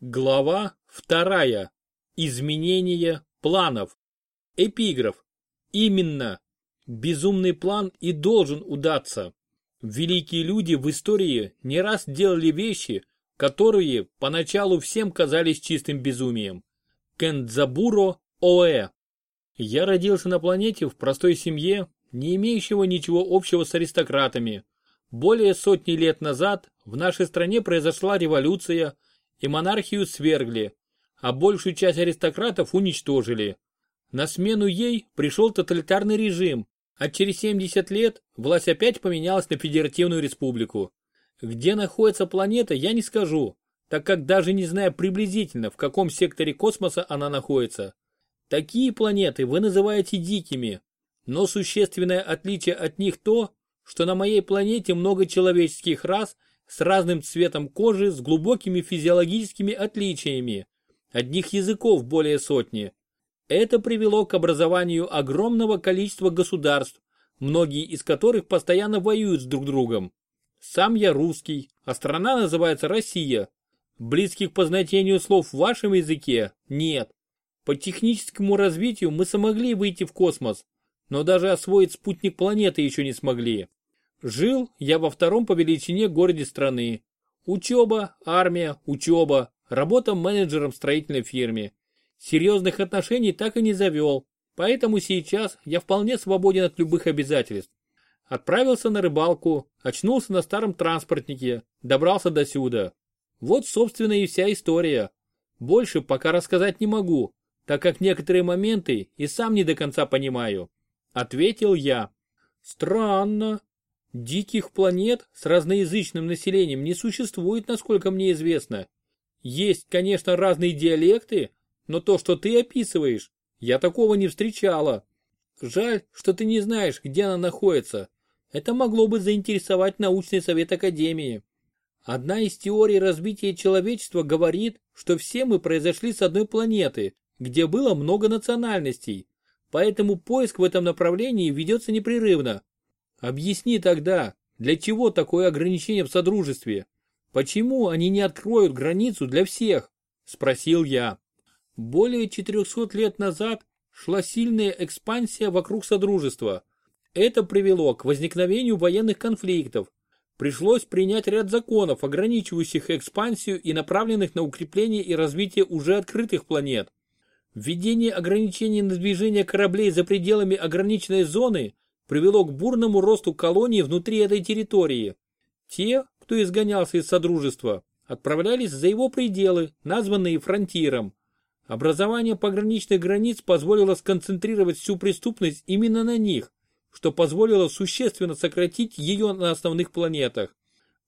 Глава вторая. Изменение планов. Эпиграф. Именно. Безумный план и должен удаться. Великие люди в истории не раз делали вещи, которые поначалу всем казались чистым безумием. Кендзабуро Оэ. Я родился на планете в простой семье, не имеющего ничего общего с аристократами. Более сотни лет назад в нашей стране произошла революция – и монархию свергли, а большую часть аристократов уничтожили. На смену ей пришел тоталитарный режим, а через 70 лет власть опять поменялась на Федеративную Республику. Где находится планета, я не скажу, так как даже не знаю приблизительно, в каком секторе космоса она находится. Такие планеты вы называете дикими, но существенное отличие от них то, что на моей планете много человеческих рас с разным цветом кожи, с глубокими физиологическими отличиями. Одних языков более сотни. Это привело к образованию огромного количества государств, многие из которых постоянно воюют с друг другом. Сам я русский, а страна называется Россия. Близких по значению слов в вашем языке нет. По техническому развитию мы смогли выйти в космос, но даже освоить спутник планеты еще не смогли. Жил я во втором по величине городе страны. Учеба, армия, учеба, работа менеджером в строительной фирме. Серьезных отношений так и не завел, поэтому сейчас я вполне свободен от любых обязательств. Отправился на рыбалку, очнулся на старом транспортнике, добрался до сюда. Вот, собственно, и вся история. Больше пока рассказать не могу, так как некоторые моменты и сам не до конца понимаю. Ответил я. Странно, Диких планет с разноязычным населением не существует, насколько мне известно. Есть, конечно, разные диалекты, но то, что ты описываешь, я такого не встречала. Жаль, что ты не знаешь, где она находится. Это могло бы заинтересовать научный совет Академии. Одна из теорий развития человечества говорит, что все мы произошли с одной планеты, где было много национальностей. Поэтому поиск в этом направлении ведется непрерывно. Объясни тогда, для чего такое ограничение в Содружестве? Почему они не откроют границу для всех? Спросил я. Более 400 лет назад шла сильная экспансия вокруг Содружества. Это привело к возникновению военных конфликтов. Пришлось принять ряд законов, ограничивающих экспансию и направленных на укрепление и развитие уже открытых планет. Введение ограничений на движение кораблей за пределами ограниченной зоны – привело к бурному росту колоний внутри этой территории. Те, кто изгонялся из Содружества, отправлялись за его пределы, названные фронтиром. Образование пограничных границ позволило сконцентрировать всю преступность именно на них, что позволило существенно сократить ее на основных планетах.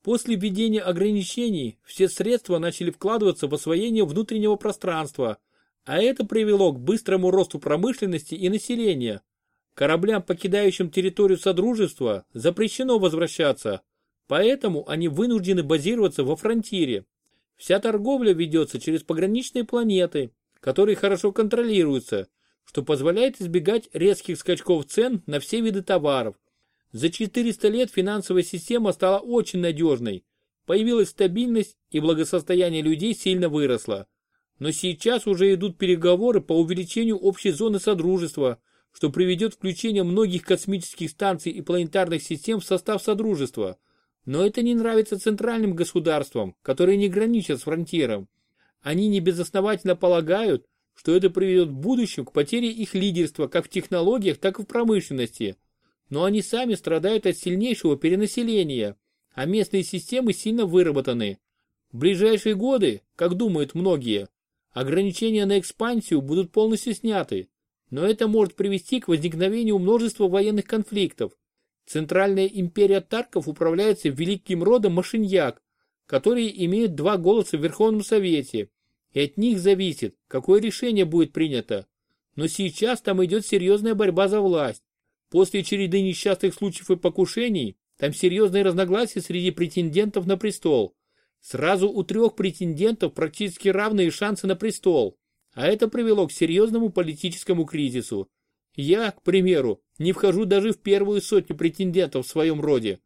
После введения ограничений все средства начали вкладываться в освоение внутреннего пространства, а это привело к быстрому росту промышленности и населения, Кораблям, покидающим территорию Содружества, запрещено возвращаться, поэтому они вынуждены базироваться во фронтире. Вся торговля ведется через пограничные планеты, которые хорошо контролируются, что позволяет избегать резких скачков цен на все виды товаров. За 400 лет финансовая система стала очень надежной, появилась стабильность и благосостояние людей сильно выросло. Но сейчас уже идут переговоры по увеличению общей зоны Содружества – что приведет к включению многих космических станций и планетарных систем в состав Содружества. Но это не нравится центральным государствам, которые не граничат с фронтиром. Они небезосновательно полагают, что это приведет в будущем к потере их лидерства как в технологиях, так и в промышленности. Но они сами страдают от сильнейшего перенаселения, а местные системы сильно выработаны. В ближайшие годы, как думают многие, ограничения на экспансию будут полностью сняты, но это может привести к возникновению множества военных конфликтов. Центральная империя Тарков управляется великим родом Машиньяк, которые имеют два голоса в Верховном Совете, и от них зависит, какое решение будет принято. Но сейчас там идет серьезная борьба за власть. После череды несчастных случаев и покушений, там серьезные разногласия среди претендентов на престол. Сразу у трех претендентов практически равные шансы на престол а это привело к серьезному политическому кризису. Я, к примеру, не вхожу даже в первую сотню претендентов в своем роде.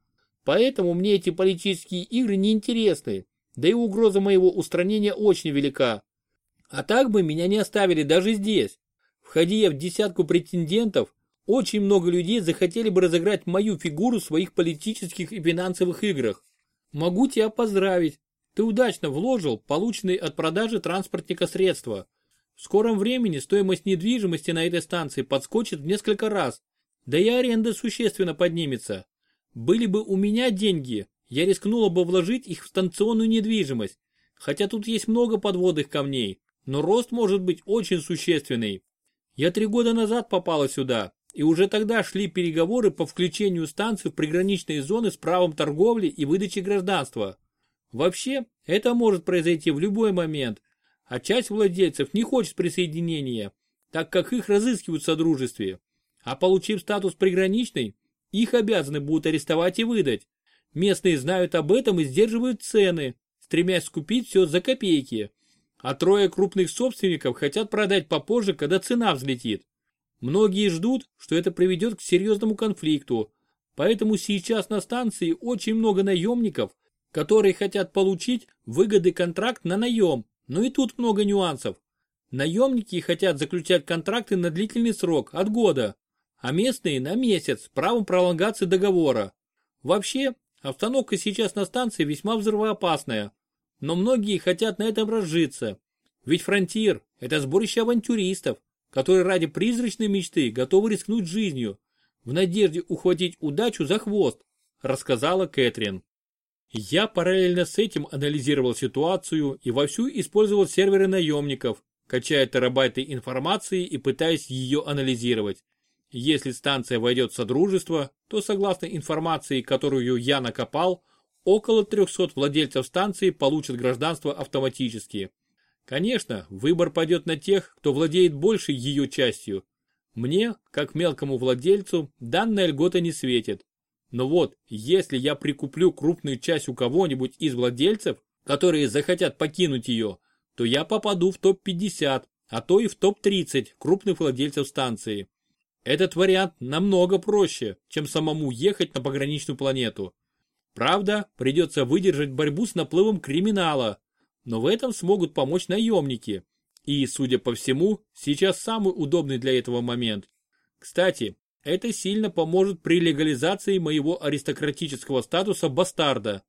Поэтому мне эти политические игры не интересны. да и угроза моего устранения очень велика. А так бы меня не оставили даже здесь. Входи я в десятку претендентов, очень много людей захотели бы разыграть мою фигуру в своих политических и финансовых играх. Могу тебя поздравить. Ты удачно вложил полученные от продажи транспортника средства. В скором времени стоимость недвижимости на этой станции подскочит в несколько раз, да и аренда существенно поднимется. Были бы у меня деньги, я рискнула бы вложить их в станционную недвижимость, хотя тут есть много подводных камней, но рост может быть очень существенный. Я три года назад попала сюда, и уже тогда шли переговоры по включению станции в приграничные зоны с правом торговли и выдачи гражданства. Вообще, это может произойти в любой момент, а часть владельцев не хочет присоединения, так как их разыскивают в Содружестве. А получив статус приграничный, их обязаны будут арестовать и выдать. Местные знают об этом и сдерживают цены, стремясь скупить все за копейки. А трое крупных собственников хотят продать попозже, когда цена взлетит. Многие ждут, что это приведет к серьезному конфликту, поэтому сейчас на станции очень много наемников, которые хотят получить выгоды контракт на наем, но и тут много нюансов. Наемники хотят заключать контракты на длительный срок, от года, а местные на месяц, с правом пролонгации договора. Вообще, обстановка сейчас на станции весьма взрывоопасная, но многие хотят на этом разжиться. Ведь фронтир – это сборище авантюристов, которые ради призрачной мечты готовы рискнуть жизнью, в надежде ухватить удачу за хвост, рассказала Кэтрин. Я параллельно с этим анализировал ситуацию и вовсю использовал серверы наемников, качая терабайты информации и пытаясь ее анализировать. Если станция войдет в Содружество, то согласно информации, которую я накопал, около 300 владельцев станции получат гражданство автоматически. Конечно, выбор пойдет на тех, кто владеет большей ее частью. Мне, как мелкому владельцу, данная льгота не светит. Но вот, если я прикуплю крупную часть у кого-нибудь из владельцев, которые захотят покинуть ее, то я попаду в топ-50, а то и в топ-30 крупных владельцев станции. Этот вариант намного проще, чем самому ехать на пограничную планету. Правда, придется выдержать борьбу с наплывом криминала, но в этом смогут помочь наемники. И, судя по всему, сейчас самый удобный для этого момент. Кстати, это сильно поможет при легализации моего аристократического статуса бастарда.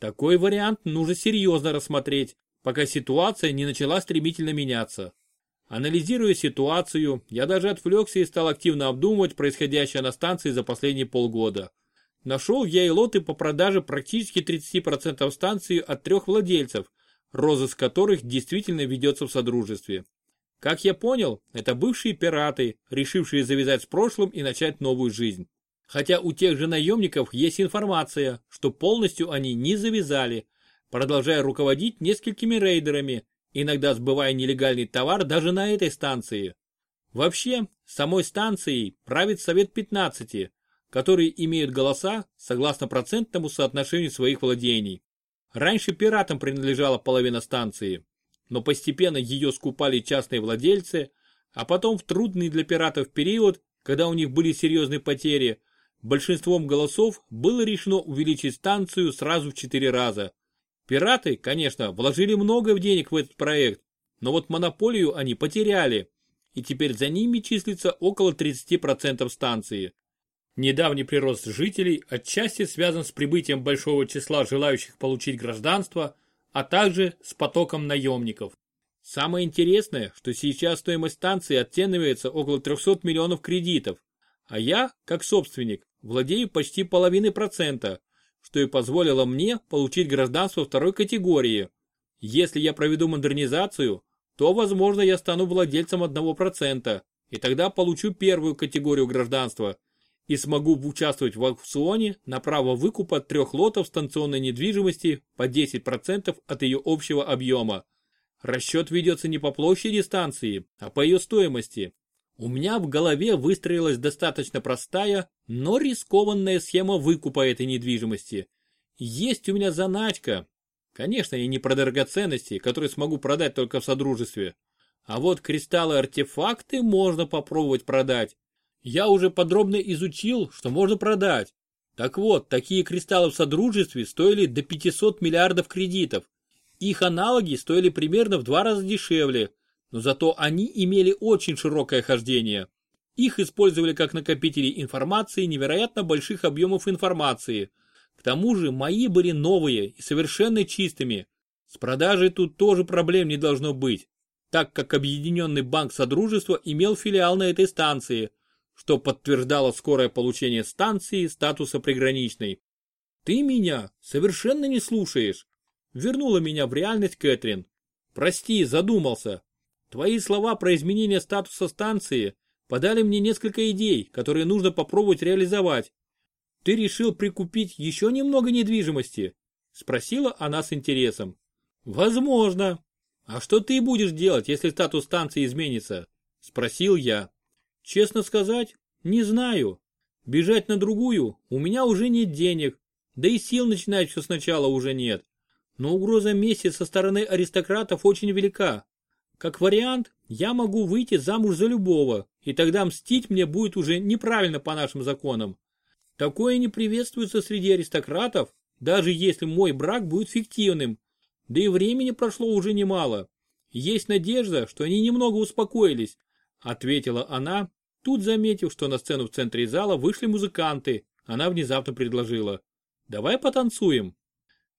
Такой вариант нужно серьезно рассмотреть, пока ситуация не начала стремительно меняться. Анализируя ситуацию, я даже отвлекся и стал активно обдумывать происходящее на станции за последние полгода. Нашел я и лоты по продаже практически 30% станции от трех владельцев – розыск которых действительно ведется в Содружестве. Как я понял, это бывшие пираты, решившие завязать с прошлым и начать новую жизнь. Хотя у тех же наемников есть информация, что полностью они не завязали, продолжая руководить несколькими рейдерами, иногда сбывая нелегальный товар даже на этой станции. Вообще, самой станцией правит Совет 15, которые имеют голоса согласно процентному соотношению своих владений. Раньше пиратам принадлежала половина станции, но постепенно ее скупали частные владельцы, а потом в трудный для пиратов период, когда у них были серьезные потери, большинством голосов было решено увеличить станцию сразу в четыре раза. Пираты, конечно, вложили много денег в этот проект, но вот монополию они потеряли, и теперь за ними числится около 30% станции. Недавний прирост жителей отчасти связан с прибытием большого числа желающих получить гражданство, а также с потоком наемников. Самое интересное, что сейчас стоимость станции оценивается около 300 миллионов кредитов, а я, как собственник, владею почти половиной процента, что и позволило мне получить гражданство второй категории. Если я проведу модернизацию, то, возможно, я стану владельцем 1%, и тогда получу первую категорию гражданства – и смогу участвовать в аукционе на право выкупа трех лотов станционной недвижимости по 10% от ее общего объема. Расчет ведется не по площади станции, а по ее стоимости. У меня в голове выстроилась достаточно простая, но рискованная схема выкупа этой недвижимости. Есть у меня заначка. Конечно, и не про драгоценности, которые смогу продать только в Содружестве. А вот кристаллы-артефакты можно попробовать продать я уже подробно изучил, что можно продать. Так вот, такие кристаллы в Содружестве стоили до 500 миллиардов кредитов, Их аналоги стоили примерно в два раза дешевле, но зато они имели очень широкое хождение. Их использовали как накопители информации невероятно больших объемов информации. К тому же мои были новые и совершенно чистыми. С продажей тут тоже проблем не должно быть, так как Объединенный банк Содружества имел филиал на этой станции, что подтверждало скорое получение станции статуса приграничной. Ты меня совершенно не слушаешь. Вернула меня в реальность Кэтрин. Прости, задумался. Твои слова про изменение статуса станции подали мне несколько идей, которые нужно попробовать реализовать. Ты решил прикупить еще немного недвижимости? Спросила она с интересом. Возможно. А что ты будешь делать, если статус станции изменится? Спросил я. Честно сказать, не знаю. Бежать на другую у меня уже нет денег, да и сил начинать все сначала уже нет. Но угроза мести со стороны аристократов очень велика. Как вариант, я могу выйти замуж за любого, и тогда мстить мне будет уже неправильно по нашим законам. Такое не приветствуется среди аристократов, даже если мой брак будет фиктивным. Да и времени прошло уже немало. Есть надежда, что они немного успокоились, ответила она, тут заметив, что на сцену в центре зала вышли музыканты. Она внезапно предложила. Давай потанцуем.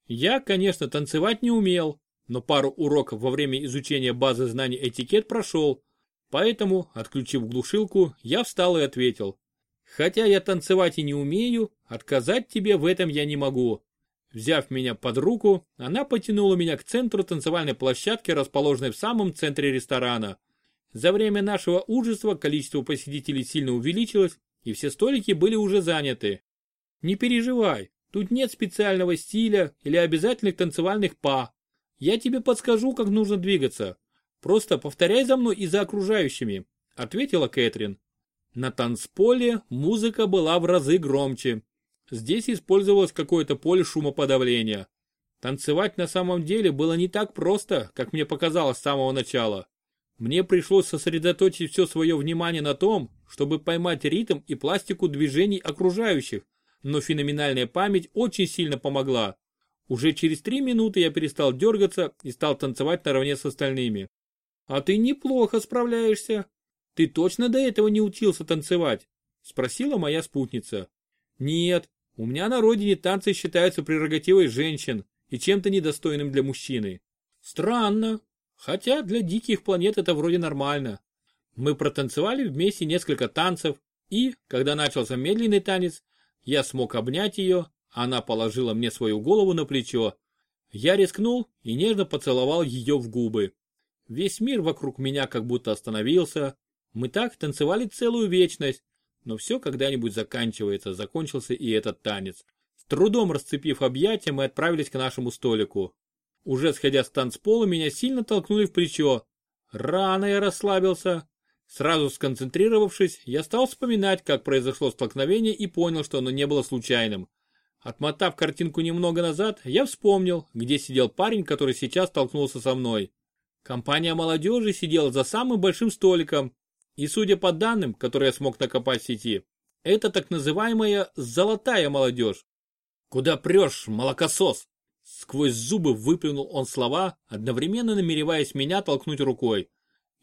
Я, конечно, танцевать не умел, но пару уроков во время изучения базы знаний этикет прошел, поэтому, отключив глушилку, я встал и ответил. Хотя я танцевать и не умею, отказать тебе в этом я не могу. Взяв меня под руку, она потянула меня к центру танцевальной площадки, расположенной в самом центре ресторана. За время нашего ужаса количество посетителей сильно увеличилось, и все столики были уже заняты. Не переживай, тут нет специального стиля или обязательных танцевальных па, я тебе подскажу, как нужно двигаться. Просто повторяй за мной и за окружающими», — ответила Кэтрин. На танцполе музыка была в разы громче. Здесь использовалось какое-то поле шумоподавления. Танцевать на самом деле было не так просто, как мне показалось с самого начала. Мне пришлось сосредоточить все свое внимание на том, чтобы поймать ритм и пластику движений окружающих, но феноменальная память очень сильно помогла. Уже через три минуты я перестал дергаться и стал танцевать наравне с остальными. А ты неплохо справляешься. Ты точно до этого не учился танцевать? Спросила моя спутница. Нет, у меня на родине танцы считаются прерогативой женщин и чем-то недостойным для мужчины. Странно, хотя для диких планет это вроде нормально. Мы протанцевали вместе несколько танцев, и, когда начался медленный танец, я смог обнять ее, она положила мне свою голову на плечо. Я рискнул и нежно поцеловал ее в губы. Весь мир вокруг меня как будто остановился. Мы так танцевали целую вечность. Но все когда-нибудь заканчивается, закончился и этот танец. С трудом расцепив объятия, мы отправились к нашему столику. Уже сходя с танцпола, меня сильно толкнули в плечо. Рано я расслабился. Сразу сконцентрировавшись, я стал вспоминать, как произошло столкновение и понял, что оно не было случайным. Отмотав картинку немного назад, я вспомнил, где сидел парень, который сейчас столкнулся со мной. Компания молодежи сидела за самым большим столиком, и судя по данным, которые я смог накопать в сети, это так называемая «золотая молодежь». «Куда прешь, молокосос?» Сквозь зубы выплюнул он слова, одновременно намереваясь меня толкнуть рукой.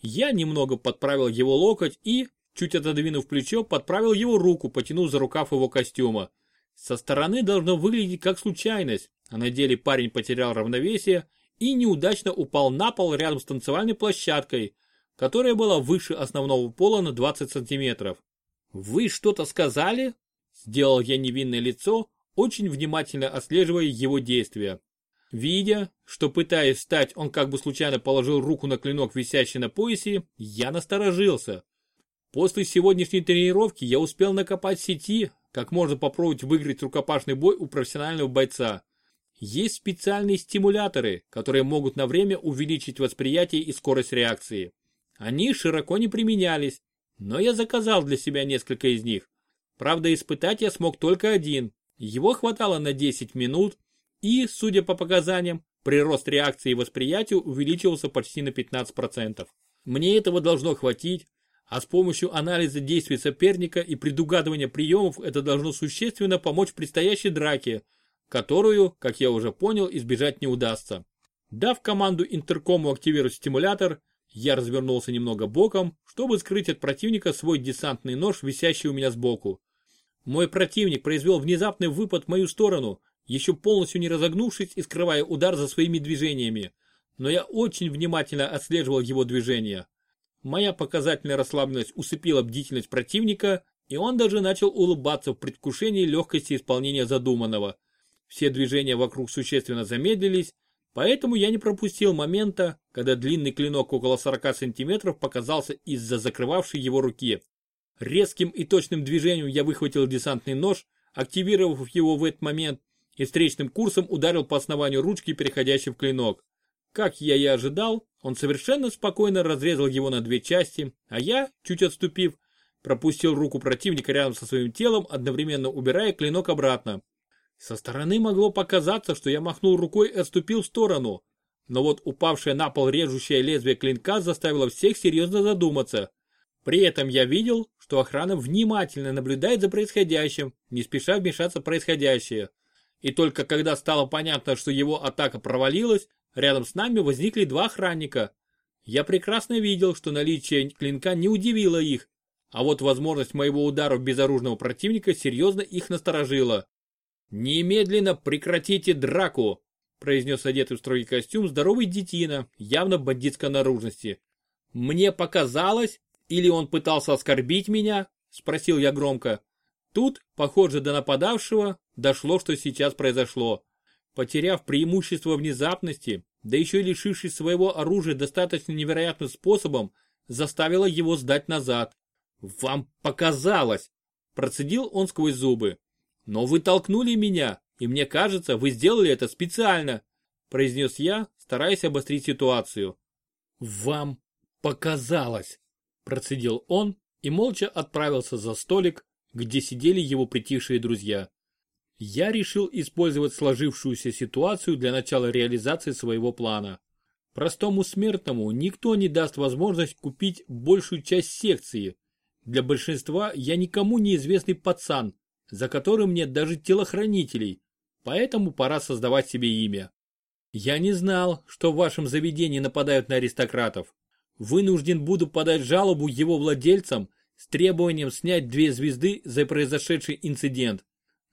Я немного подправил его локоть и, чуть отодвинув плечо, подправил его руку, потянув за рукав его костюма. Со стороны должно выглядеть как случайность, а на деле парень потерял равновесие и неудачно упал на пол рядом с танцевальной площадкой, которая была выше основного пола на 20 сантиметров. «Вы что-то сказали?» Сделал я невинное лицо, очень внимательно отслеживая его действия. Видя, что пытаясь встать, он как бы случайно положил руку на клинок, висящий на поясе, я насторожился. После сегодняшней тренировки я успел накопать сети как можно попробовать выиграть рукопашный бой у профессионального бойца. Есть специальные стимуляторы, которые могут на время увеличить восприятие и скорость реакции. Они широко не применялись, но я заказал для себя несколько из них. Правда, испытать я смог только один. Его хватало на 10 минут, и, судя по показаниям, прирост реакции и восприятия увеличивался почти на 15%. Мне этого должно хватить, а с помощью анализа действий соперника и предугадывания приемов это должно существенно помочь в предстоящей драке, которую, как я уже понял, избежать не удастся. Дав команду интеркому активировать стимулятор, я развернулся немного боком, чтобы скрыть от противника свой десантный нож, висящий у меня сбоку. Мой противник произвел внезапный выпад в мою сторону, еще полностью не разогнувшись и скрывая удар за своими движениями. Но я очень внимательно отслеживал его движения. Моя показательная расслабленность усыпила бдительность противника, и он даже начал улыбаться в предвкушении легкости исполнения задуманного. Все движения вокруг существенно замедлились, поэтому я не пропустил момента, когда длинный клинок около 40 сантиметров показался из-за закрывавшей его руки. Резким и точным движением я выхватил десантный нож, активировав его в этот момент, и встречным курсом ударил по основанию ручки, переходящей в клинок. Как я и ожидал, он совершенно спокойно разрезал его на две части, а я, чуть отступив, пропустил руку противника рядом со своим телом, одновременно убирая клинок обратно. Со стороны могло показаться, что я махнул рукой и отступил в сторону, но вот упавшее на пол режущее лезвие клинка заставило всех серьезно задуматься. При этом я видел, что охрана внимательно наблюдает за происходящим, не спеша вмешаться в происходящее. И только когда стало понятно, что его атака провалилась, рядом с нами возникли два охранника. Я прекрасно видел, что наличие клинка не удивило их, а вот возможность моего удара в безоружного противника серьезно их насторожила. «Немедленно прекратите драку!» произнес одетый в строгий костюм здоровый детина, явно бандитской наружности. «Мне показалось, или он пытался оскорбить меня?» спросил я громко. Тут, похоже, до нападавшего дошло, что сейчас произошло. Потеряв преимущество внезапности, да еще и лишившись своего оружия достаточно невероятным способом, заставила его сдать назад. «Вам показалось!» Процедил он сквозь зубы. «Но вы толкнули меня, и мне кажется, вы сделали это специально», произнес я, стараясь обострить ситуацию. «Вам показалось!» Процедил он и молча отправился за столик, где сидели его притихшие друзья. Я решил использовать сложившуюся ситуацию для начала реализации своего плана. Простому смертному никто не даст возможность купить большую часть секции, для большинства я никому не известный пацан, за которым нет даже телохранителей, поэтому пора создавать себе имя. Я не знал, что в вашем заведении нападают на аристократов. Вынужден буду подать жалобу его владельцам с требованием снять две звезды за произошедший инцидент.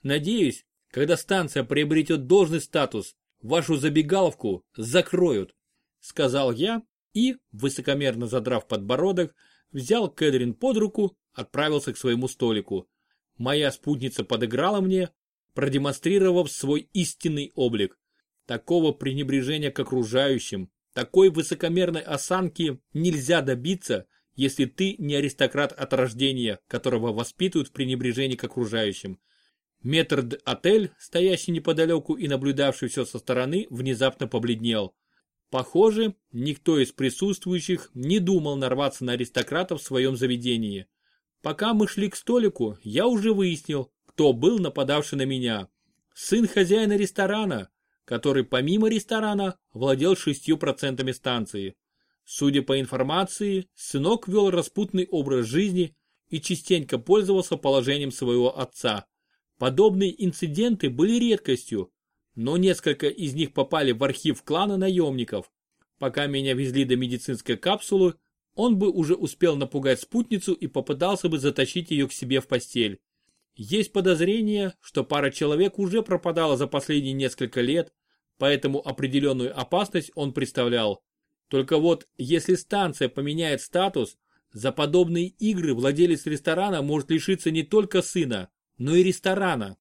Надеюсь, когда станция приобретет должный статус, вашу забегаловку закроют, сказал я и, высокомерно задрав подбородок, взял Кэдрин под руку, отправился к своему столику. Моя спутница подыграла мне, продемонстрировав свой истинный облик. Такого пренебрежения к окружающим, такой высокомерной осанки нельзя добиться, если ты не аристократ от рождения, которого воспитывают в пренебрежении к окружающим. Метрд-отель, стоящий неподалеку и наблюдавший все со стороны, внезапно побледнел. Похоже, никто из присутствующих не думал нарваться на аристократов в своем заведении. Пока мы шли к столику, я уже выяснил, кто был нападавший на меня. Сын хозяина ресторана, который помимо ресторана владел шестью процентами станции. Судя по информации, сынок вел распутный образ жизни и частенько пользовался положением своего отца. Подобные инциденты были редкостью, но несколько из них попали в архив клана наемников. Пока меня везли до медицинской капсулы, он бы уже успел напугать спутницу и попытался бы затащить ее к себе в постель. Есть подозрение, что пара человек уже пропадала за последние несколько лет, поэтому определенную опасность он представлял. Только вот, если станция поменяет статус, за подобные игры владелец ресторана может лишиться не только сына, но и ресторана.